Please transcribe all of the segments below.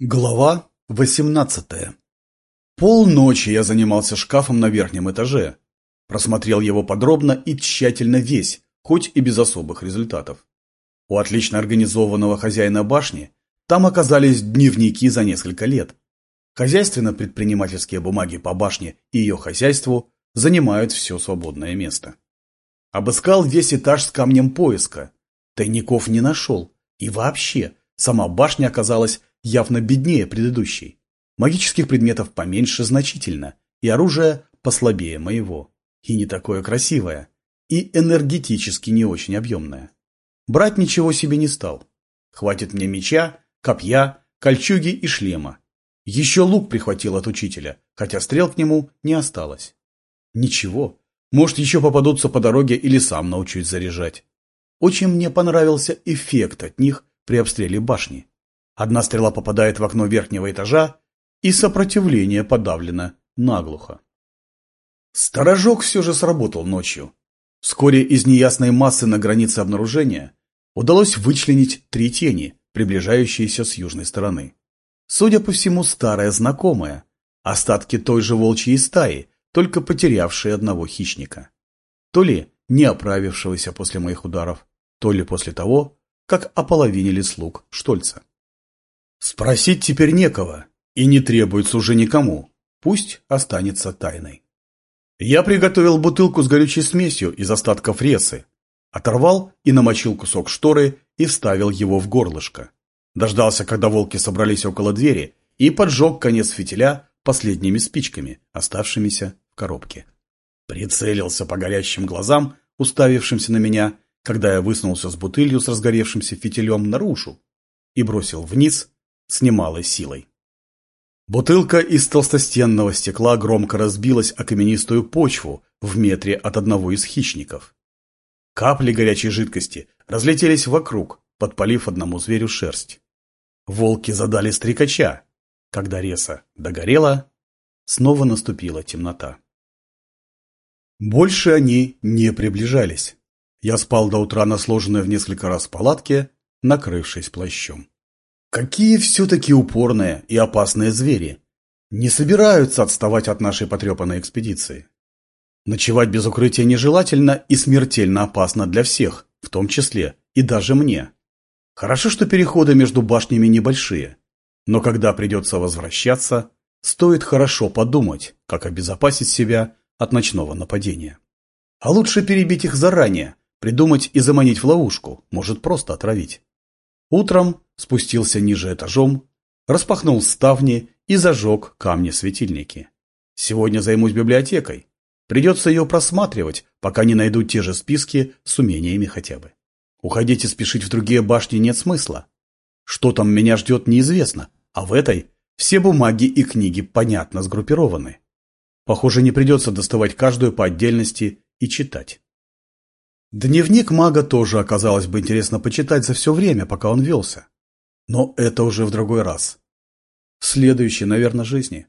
Глава 18 Полночи я занимался шкафом на верхнем этаже. Просмотрел его подробно и тщательно весь, хоть и без особых результатов. У отлично организованного хозяина башни там оказались дневники за несколько лет. Хозяйственно-предпринимательские бумаги по башне и ее хозяйству занимают все свободное место. Обыскал весь этаж с камнем поиска. Тайников не нашел. И вообще, сама башня оказалась явно беднее предыдущей. Магических предметов поменьше значительно, и оружие послабее моего. И не такое красивое, и энергетически не очень объемное. Брать ничего себе не стал. Хватит мне меча, копья, кольчуги и шлема. Еще лук прихватил от учителя, хотя стрел к нему не осталось. Ничего, может еще попадутся по дороге или сам научусь заряжать. Очень мне понравился эффект от них при обстреле башни. Одна стрела попадает в окно верхнего этажа, и сопротивление подавлено наглухо. Сторожок все же сработал ночью. Вскоре из неясной массы на границе обнаружения удалось вычленить три тени, приближающиеся с южной стороны. Судя по всему, старая знакомая, остатки той же волчьей стаи, только потерявшие одного хищника. То ли не оправившегося после моих ударов, то ли после того, как ополовинили слуг Штольца. Спросить теперь некого, и не требуется уже никому. Пусть останется тайной. Я приготовил бутылку с горючей смесью из остатков ресы, оторвал и намочил кусок шторы и вставил его в горлышко. Дождался, когда волки собрались около двери, и поджег конец фитиля последними спичками, оставшимися в коробке. Прицелился по горящим глазам, уставившимся на меня, когда я высунулся с бутылью с разгоревшимся фитилем наружу и бросил вниз с немалой силой. Бутылка из толстостенного стекла громко разбилась о каменистую почву в метре от одного из хищников. Капли горячей жидкости разлетелись вокруг, подпалив одному зверю шерсть. Волки задали стрекача. Когда реса догорела, снова наступила темнота. Больше они не приближались. Я спал до утра на сложенной в несколько раз палатке, накрывшись плащом. Какие все-таки упорные и опасные звери. Не собираются отставать от нашей потрепанной экспедиции. Ночевать без укрытия нежелательно и смертельно опасно для всех, в том числе и даже мне. Хорошо, что переходы между башнями небольшие. Но когда придется возвращаться, стоит хорошо подумать, как обезопасить себя от ночного нападения. А лучше перебить их заранее, придумать и заманить в ловушку, может просто отравить. Утром спустился ниже этажом, распахнул ставни и зажег камни-светильники. Сегодня займусь библиотекой. Придется ее просматривать, пока не найду те же списки с умениями хотя бы. Уходить и спешить в другие башни нет смысла. Что там меня ждет, неизвестно, а в этой все бумаги и книги понятно сгруппированы. Похоже, не придется доставать каждую по отдельности и читать. Дневник мага тоже оказалось бы интересно почитать за все время, пока он велся. Но это уже в другой раз. В следующей, наверное, жизни.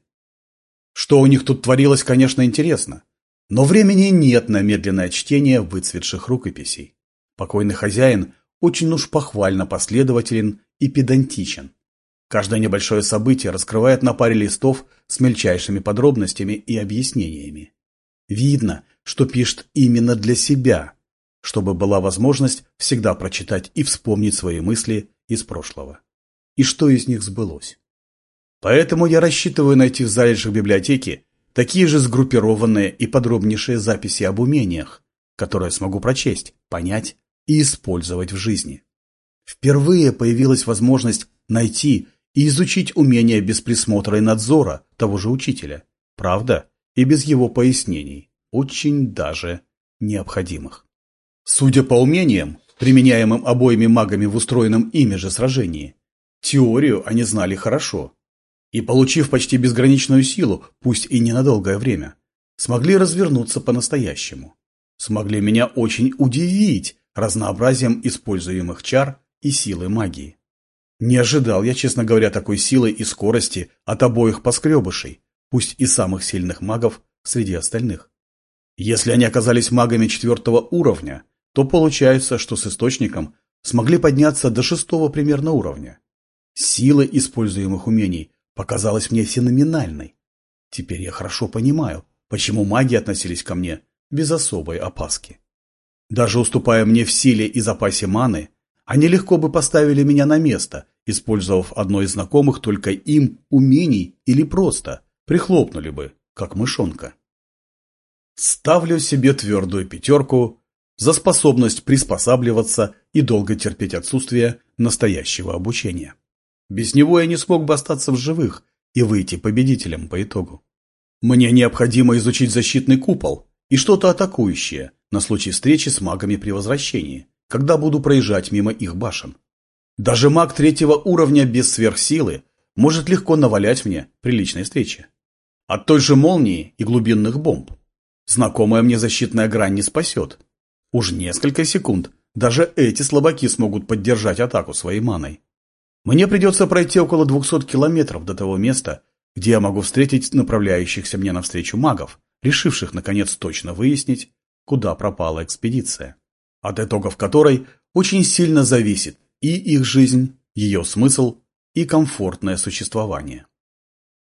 Что у них тут творилось, конечно, интересно. Но времени нет на медленное чтение выцветших рукописей. Покойный хозяин очень уж похвально последователен и педантичен. Каждое небольшое событие раскрывает на паре листов с мельчайшими подробностями и объяснениями. Видно, что пишет именно для себя, чтобы была возможность всегда прочитать и вспомнить свои мысли из прошлого. И что из них сбылось. Поэтому я рассчитываю найти в залежах библиотеки такие же сгруппированные и подробнейшие записи об умениях, которые смогу прочесть, понять и использовать в жизни. Впервые появилась возможность найти и изучить умения без присмотра и надзора того же учителя. Правда, и без его пояснений, очень даже необходимых. Судя по умениям, применяемым обоими магами в устроенном ими же сражении, теорию они знали хорошо. И, получив почти безграничную силу, пусть и ненадолгое время, смогли развернуться по-настоящему. Смогли меня очень удивить разнообразием используемых чар и силы магии. Не ожидал я, честно говоря, такой силы и скорости от обоих поскребышей, пусть и самых сильных магов среди остальных. Если они оказались магами четвертого уровня, то получается, что с источником смогли подняться до шестого примерно уровня. Сила используемых умений показалась мне феноменальной. Теперь я хорошо понимаю, почему маги относились ко мне без особой опаски. Даже уступая мне в силе и запасе маны, они легко бы поставили меня на место, использовав одно из знакомых только им умений или просто прихлопнули бы, как мышонка. Ставлю себе твердую пятерку за способность приспосабливаться и долго терпеть отсутствие настоящего обучения. Без него я не смог бы остаться в живых и выйти победителем по итогу. Мне необходимо изучить защитный купол и что-то атакующее на случай встречи с магами при возвращении, когда буду проезжать мимо их башен. Даже маг третьего уровня без сверхсилы может легко навалять мне при личной встрече. От той же молнии и глубинных бомб. Знакомая мне защитная грань не спасет, Уж несколько секунд даже эти слабаки смогут поддержать атаку своей маной. Мне придется пройти около 200 километров до того места, где я могу встретить направляющихся мне навстречу магов, решивших наконец точно выяснить, куда пропала экспедиция, от итогов которой очень сильно зависит и их жизнь, ее смысл и комфортное существование.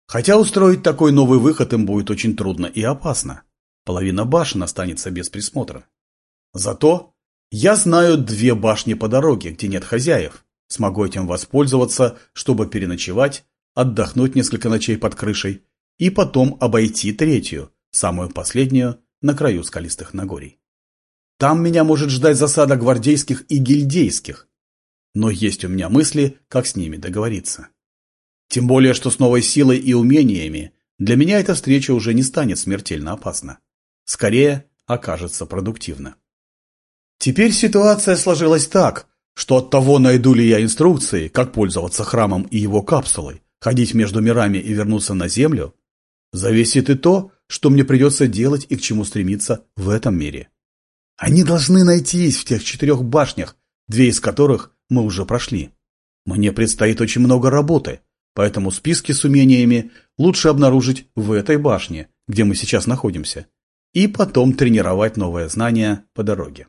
Хотя устроить такой новый выход им будет очень трудно и опасно. Половина башен останется без присмотра. Зато я знаю две башни по дороге, где нет хозяев. Смогу этим воспользоваться, чтобы переночевать, отдохнуть несколько ночей под крышей и потом обойти третью, самую последнюю, на краю скалистых Нагорий. Там меня может ждать засада гвардейских и гильдейских, но есть у меня мысли, как с ними договориться. Тем более, что с новой силой и умениями для меня эта встреча уже не станет смертельно опасна. Скорее, окажется продуктивна. Теперь ситуация сложилась так, что от того, найду ли я инструкции, как пользоваться храмом и его капсулой, ходить между мирами и вернуться на Землю, зависит и то, что мне придется делать и к чему стремиться в этом мире. Они должны найтись в тех четырех башнях, две из которых мы уже прошли. Мне предстоит очень много работы, поэтому списки с умениями лучше обнаружить в этой башне, где мы сейчас находимся, и потом тренировать новые знания по дороге.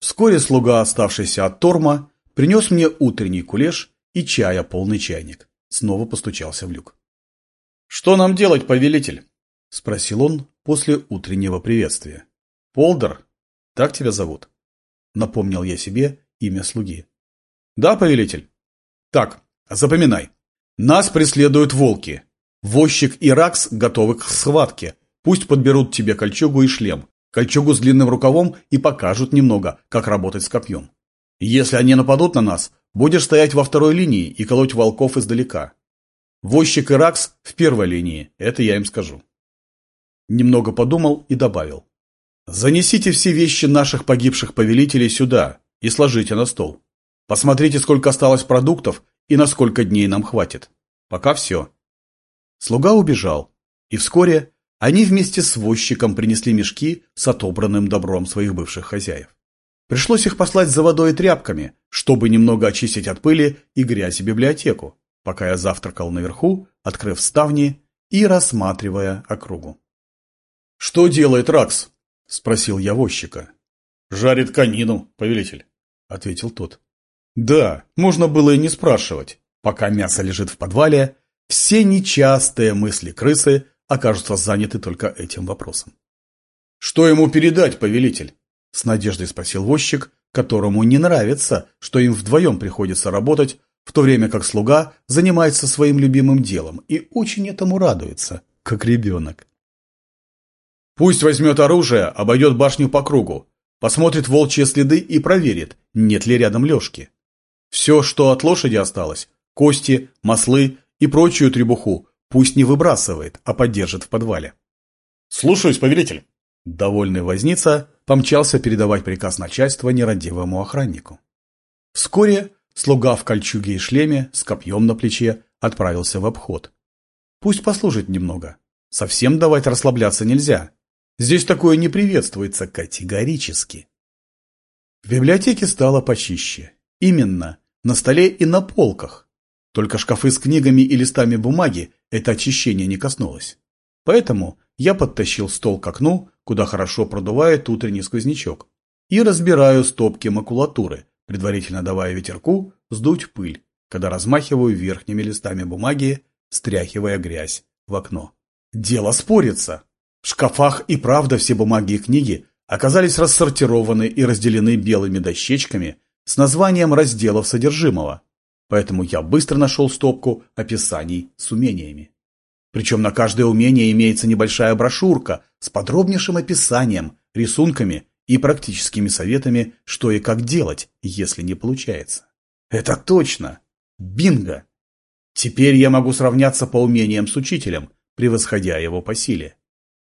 Вскоре слуга, оставшийся от Торма, принес мне утренний кулеш и чая полный чайник. Снова постучался в люк. — Что нам делать, повелитель? — спросил он после утреннего приветствия. — Полдер, так тебя зовут? — напомнил я себе имя слуги. — Да, повелитель. — Так, запоминай. Нас преследуют волки. Возчик и Ракс готовы к схватке. Пусть подберут тебе кольчугу и шлем кольчугу с длинным рукавом и покажут немного, как работать с копьем. Если они нападут на нас, будешь стоять во второй линии и колоть волков издалека. Возчик и Ракс в первой линии, это я им скажу. Немного подумал и добавил. Занесите все вещи наших погибших повелителей сюда и сложите на стол. Посмотрите, сколько осталось продуктов и на сколько дней нам хватит. Пока все. Слуга убежал, и вскоре они вместе с возчиком принесли мешки с отобранным добром своих бывших хозяев. Пришлось их послать за водой и тряпками, чтобы немного очистить от пыли и грязи библиотеку, пока я завтракал наверху, открыв ставни и рассматривая округу. «Что делает Ракс?» – спросил я возчика. «Жарит конину, повелитель», – ответил тот. «Да, можно было и не спрашивать. Пока мясо лежит в подвале, все нечастые мысли крысы окажутся заняты только этим вопросом. «Что ему передать, повелитель?» – с надеждой спросил возчик, которому не нравится, что им вдвоем приходится работать, в то время как слуга занимается своим любимым делом и очень этому радуется, как ребенок. «Пусть возьмет оружие, обойдет башню по кругу, посмотрит волчьи следы и проверит, нет ли рядом лёжки. Все, что от лошади осталось, кости, маслы и прочую требуху, Пусть не выбрасывает, а поддержит в подвале. «Слушаюсь, повелитель!» Довольный возница помчался передавать приказ начальства нерадивому охраннику. Вскоре слуга в кольчуге и шлеме с копьем на плече отправился в обход. Пусть послужит немного. Совсем давать расслабляться нельзя. Здесь такое не приветствуется категорически. В библиотеке стало почище. Именно, на столе и на полках. Только шкафы с книгами и листами бумаги это очищение не коснулось. Поэтому я подтащил стол к окну, куда хорошо продувает утренний сквознячок, и разбираю стопки макулатуры, предварительно давая ветерку сдуть пыль когда размахиваю верхними листами бумаги, стряхивая грязь в окно. Дело спорится. В шкафах и правда все бумаги и книги оказались рассортированы и разделены белыми дощечками с названием разделов содержимого, поэтому я быстро нашел стопку описаний с умениями. Причем на каждое умение имеется небольшая брошюрка с подробнейшим описанием, рисунками и практическими советами, что и как делать, если не получается. Это точно! Бинго! Теперь я могу сравняться по умениям с учителем, превосходя его по силе.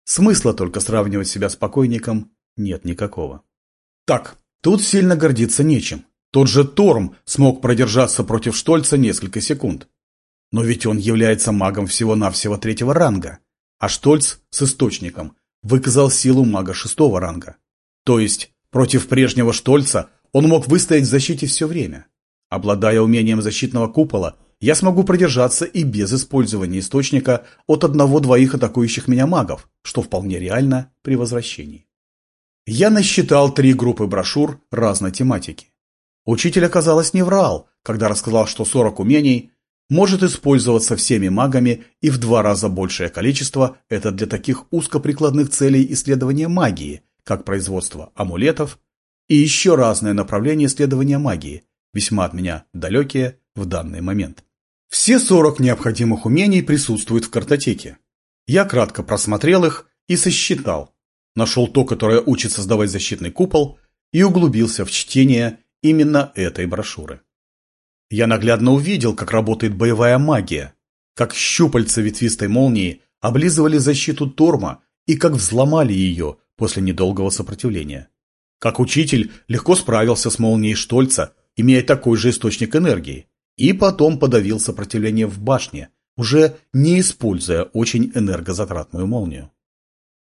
Смысла только сравнивать себя с покойником нет никакого. Так, тут сильно гордиться нечем. Тот же Торм смог продержаться против Штольца несколько секунд. Но ведь он является магом всего-навсего третьего ранга, а Штольц с источником выказал силу мага шестого ранга. То есть, против прежнего Штольца он мог выстоять в защите все время. Обладая умением защитного купола, я смогу продержаться и без использования источника от одного-двоих атакующих меня магов, что вполне реально при возвращении. Я насчитал три группы брошюр разной тематики. Учитель, оказалось, не врал, когда рассказал, что 40 умений может использоваться всеми магами и в два раза большее количество это для таких узкоприкладных целей исследования магии, как производство амулетов и еще разные направления исследования магии, весьма от меня далекие в данный момент. Все 40 необходимых умений присутствуют в картотеке. Я кратко просмотрел их и сосчитал. Нашел то, которое учит создавать защитный купол, и углубился в чтение именно этой брошюры. Я наглядно увидел, как работает боевая магия, как щупальца ветвистой молнии облизывали защиту Торма и как взломали ее после недолгого сопротивления. Как учитель легко справился с молнией Штольца, имея такой же источник энергии, и потом подавил сопротивление в башне, уже не используя очень энергозатратную молнию.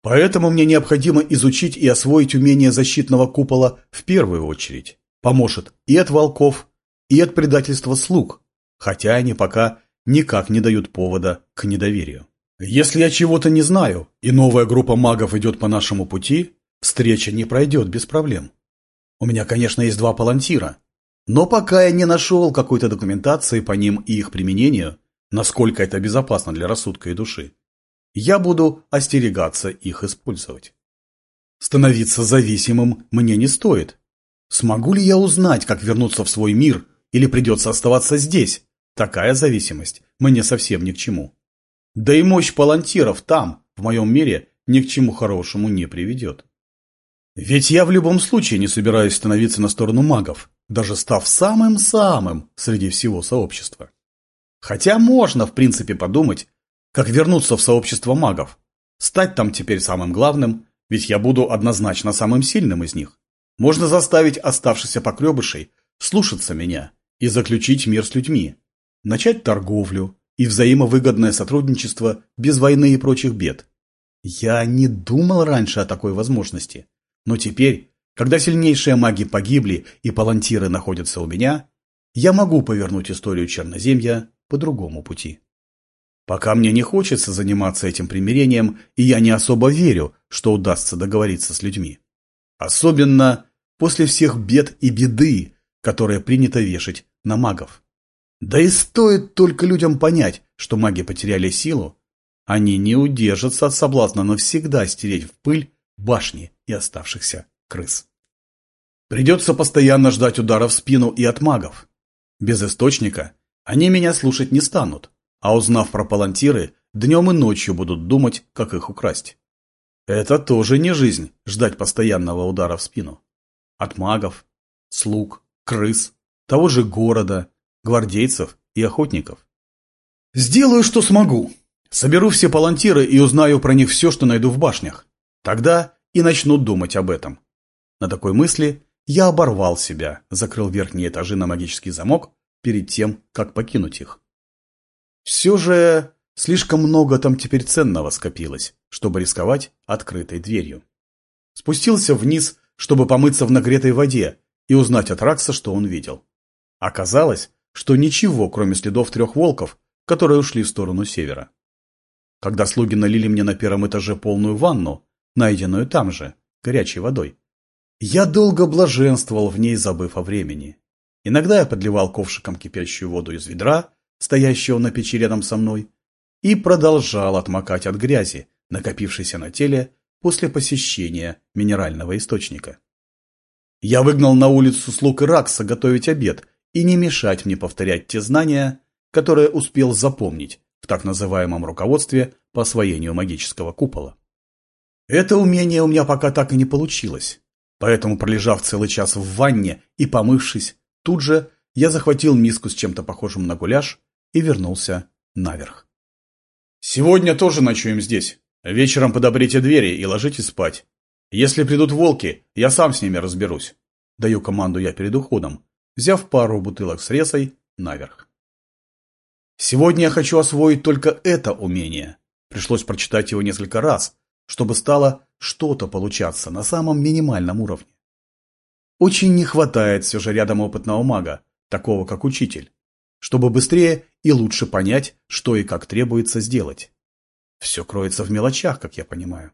Поэтому мне необходимо изучить и освоить умение защитного купола в первую очередь. Поможет и от волков, и от предательства слуг, хотя они пока никак не дают повода к недоверию. Если я чего-то не знаю, и новая группа магов идет по нашему пути, встреча не пройдет без проблем. У меня, конечно, есть два палантира, но пока я не нашел какой-то документации по ним и их применению, насколько это безопасно для рассудка и души, я буду остерегаться их использовать. Становиться зависимым мне не стоит. Смогу ли я узнать, как вернуться в свой мир или придется оставаться здесь? Такая зависимость мне совсем ни к чему. Да и мощь палантиров там, в моем мире, ни к чему хорошему не приведет. Ведь я в любом случае не собираюсь становиться на сторону магов, даже став самым-самым среди всего сообщества. Хотя можно, в принципе, подумать, как вернуться в сообщество магов. Стать там теперь самым главным, ведь я буду однозначно самым сильным из них. Можно заставить оставшихся покребышей слушаться меня и заключить мир с людьми, начать торговлю и взаимовыгодное сотрудничество без войны и прочих бед. Я не думал раньше о такой возможности, но теперь, когда сильнейшие маги погибли и палантиры находятся у меня, я могу повернуть историю Черноземья по другому пути. Пока мне не хочется заниматься этим примирением, и я не особо верю, что удастся договориться с людьми. Особенно после всех бед и беды, которые принято вешать на магов. Да и стоит только людям понять, что маги потеряли силу, они не удержатся от соблазна навсегда стереть в пыль башни и оставшихся крыс. Придется постоянно ждать удара в спину и от магов. Без источника они меня слушать не станут, а узнав про палантиры, днем и ночью будут думать, как их украсть. Это тоже не жизнь, ждать постоянного удара в спину. От магов, слуг, крыс, того же города, гвардейцев и охотников. Сделаю, что смогу. Соберу все палантиры и узнаю про них все, что найду в башнях. Тогда и начну думать об этом. На такой мысли я оборвал себя, закрыл верхние этажи на магический замок перед тем, как покинуть их. Все же слишком много там теперь ценного скопилось, чтобы рисковать открытой дверью. Спустился вниз, чтобы помыться в нагретой воде и узнать от Ракса, что он видел. Оказалось, что ничего, кроме следов трех волков, которые ушли в сторону севера. Когда слуги налили мне на первом этаже полную ванну, найденную там же, горячей водой, я долго блаженствовал в ней, забыв о времени. Иногда я подливал ковшиком кипящую воду из ведра, стоящего на печи рядом со мной, и продолжал отмокать от грязи, накопившейся на теле после посещения минерального источника. Я выгнал на улицу слуг Иракса готовить обед и не мешать мне повторять те знания, которые успел запомнить в так называемом руководстве по освоению магического купола. Это умение у меня пока так и не получилось, поэтому, пролежав целый час в ванне и помывшись, тут же я захватил миску с чем-то похожим на гуляш и вернулся наверх. «Сегодня тоже ночуем здесь. Вечером подобрите двери и ложитесь спать. Если придут волки, я сам с ними разберусь». Даю команду я перед уходом, взяв пару бутылок с ресой наверх. Сегодня я хочу освоить только это умение. Пришлось прочитать его несколько раз, чтобы стало что-то получаться на самом минимальном уровне. Очень не хватает все же рядом опытного мага, такого как учитель, чтобы быстрее и лучше понять, что и как требуется сделать. Все кроется в мелочах, как я понимаю.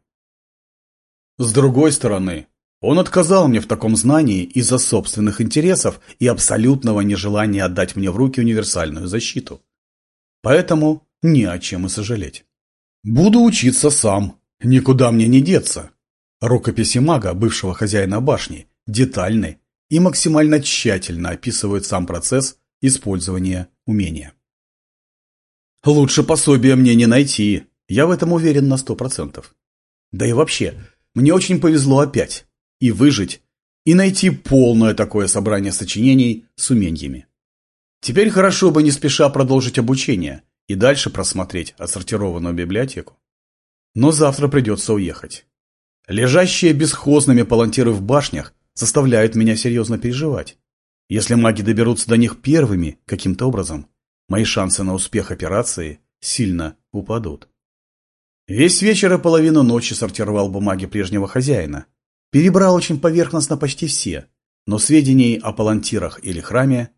С другой стороны, он отказал мне в таком знании из-за собственных интересов и абсолютного нежелания отдать мне в руки универсальную защиту. Поэтому не о чем и сожалеть. Буду учиться сам, никуда мне не деться. Рукописи мага, бывшего хозяина башни, детальны и максимально тщательно описывают сам процесс использования умения. Лучше пособия мне не найти, я в этом уверен на сто процентов. Да и вообще, мне очень повезло опять и выжить, и найти полное такое собрание сочинений с уменьями. Теперь хорошо бы не спеша продолжить обучение и дальше просмотреть отсортированную библиотеку. Но завтра придется уехать. Лежащие бесхозными палантиры в башнях заставляют меня серьезно переживать. Если маги доберутся до них первыми каким-то образом, мои шансы на успех операции сильно упадут. Весь вечер и половину ночи сортировал бумаги прежнего хозяина. Перебрал очень поверхностно почти все, но сведений о палантирах или храме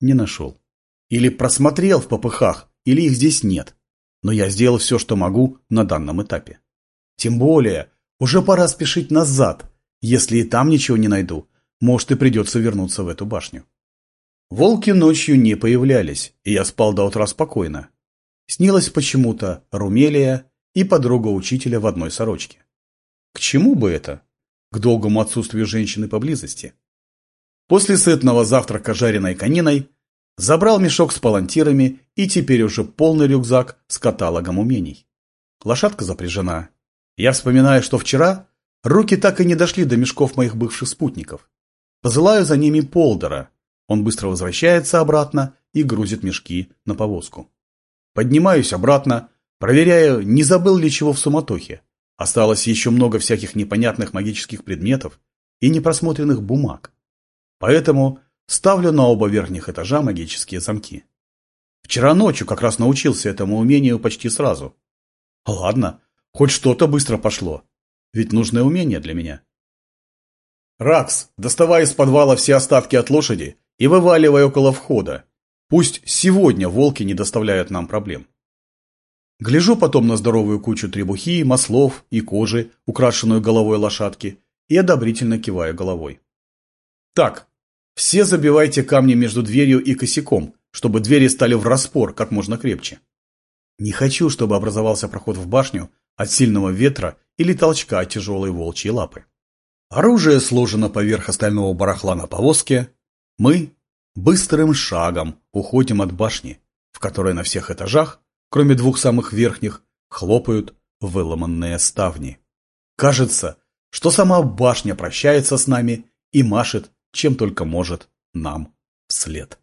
не нашел. Или просмотрел в попыхах, или их здесь нет. Но я сделал все, что могу на данном этапе. Тем более, уже пора спешить назад. Если и там ничего не найду, может и придется вернуться в эту башню. Волки ночью не появлялись, и я спал до утра спокойно. Снилась почему-то Румелия и подруга учителя в одной сорочке. К чему бы это? К долгому отсутствию женщины поблизости. После сытного завтрака жареной кониной забрал мешок с палантирами и теперь уже полный рюкзак с каталогом умений. Лошадка запряжена. Я вспоминаю, что вчера руки так и не дошли до мешков моих бывших спутников. Посылаю за ними Полдера. Он быстро возвращается обратно и грузит мешки на повозку. Поднимаюсь обратно, проверяю, не забыл ли чего в суматохе. Осталось еще много всяких непонятных магических предметов и непросмотренных бумаг. Поэтому ставлю на оба верхних этажа магические замки. Вчера ночью как раз научился этому умению почти сразу. Ладно, хоть что-то быстро пошло. Ведь нужное умение для меня. Ракс, доставай из подвала все остатки от лошади и вываливай около входа. Пусть сегодня волки не доставляют нам проблем. Гляжу потом на здоровую кучу требухи, маслов и кожи, украшенную головой лошадки, и одобрительно киваю головой. Так, все забивайте камни между дверью и косяком, чтобы двери стали в распор как можно крепче. Не хочу, чтобы образовался проход в башню от сильного ветра или толчка от тяжелой волчьей лапы. Оружие сложено поверх остального барахла на повозке. Мы быстрым шагом уходим от башни, в которой на всех этажах, кроме двух самых верхних, хлопают выломанные ставни. Кажется, что сама башня прощается с нами и машет чем только может нам вслед.